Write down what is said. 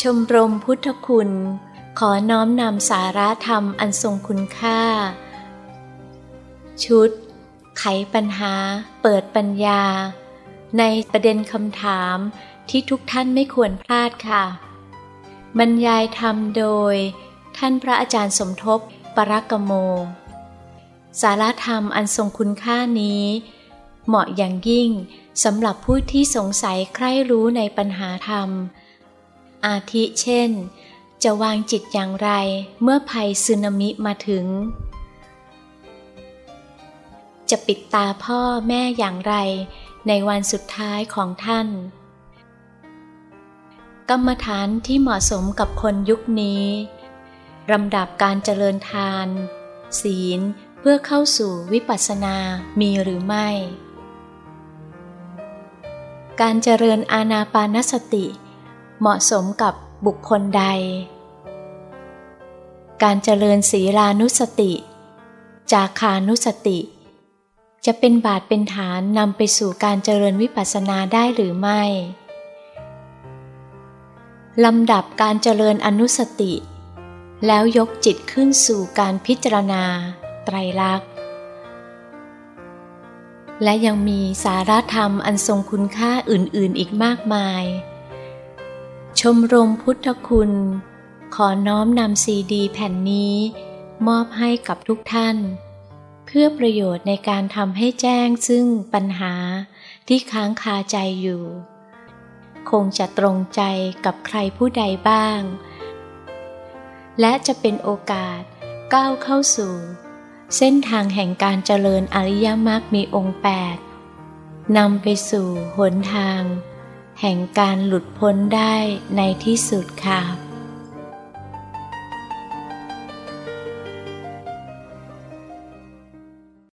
ชมรมพุทธคุณ ขอน้อมนำสาระธรรมอันทรงคุณค่า ชุด ไขปัญหา เปิดปัญญา ในประเด็นคำถามที่ทุกท่านไม่ควรพลาดค่ะ บรรยายธรรมโดย ท่านพระอาจารย์สมทบปรักโม สาระธรรมอันทรงคุณค่านี้ เหมาะอย่างยิ่งสำหรับผู้ที่สงสัยใคร่รู้ในปัญหาธรรม อาทิเช่น จะวางจิตอย่างไรเมื่อภัยสึนามิมาถึง จะปิดตาพ่อแม่อย่างไรในวันสุดท้ายของท่าน กรรมฐานที่เหมาะสมกับคนยุคนี้ลำดับการเจริญทาน ศีลเพื่อเข้าสู่วิปัสสนามีหรือไม่ การเจริญอาณาปานสติ เหมาะสมกับบุคคลใด การเจริญศีลานุสติ จาคานุสติ จะเป็นบาทเป็นฐานนำไปสู่การเจริญวิปัสสนาได้หรือไม่ลำดับการเจริญอนุสติ แล้วยกจิตขึ้นสู่การพิจารณา ไตรลักษณ์ และยังมีสาระธรรมอันทรงคุณค่าอื่นๆอีกมากมาย ชมรมพุทธคุณ ขอน้อมนำซีดีแผ่นนี้ มอบให้กับทุกท่าน เพื่อประโยชน์ในการทำให้แจ้งซึ่งปัญหาที่ค้างคาใจอยู่ คงจะตรงใจกับใครผู้ใดบ้าง และจะเป็นโอกาสก้าวเข้าสู่ เส้นทางแห่งการเจริญอริยมรรคมีองค์แปดนำไปสู่หนทาง แห่งการหลุดพ้นได้ในที่สุดค่ะ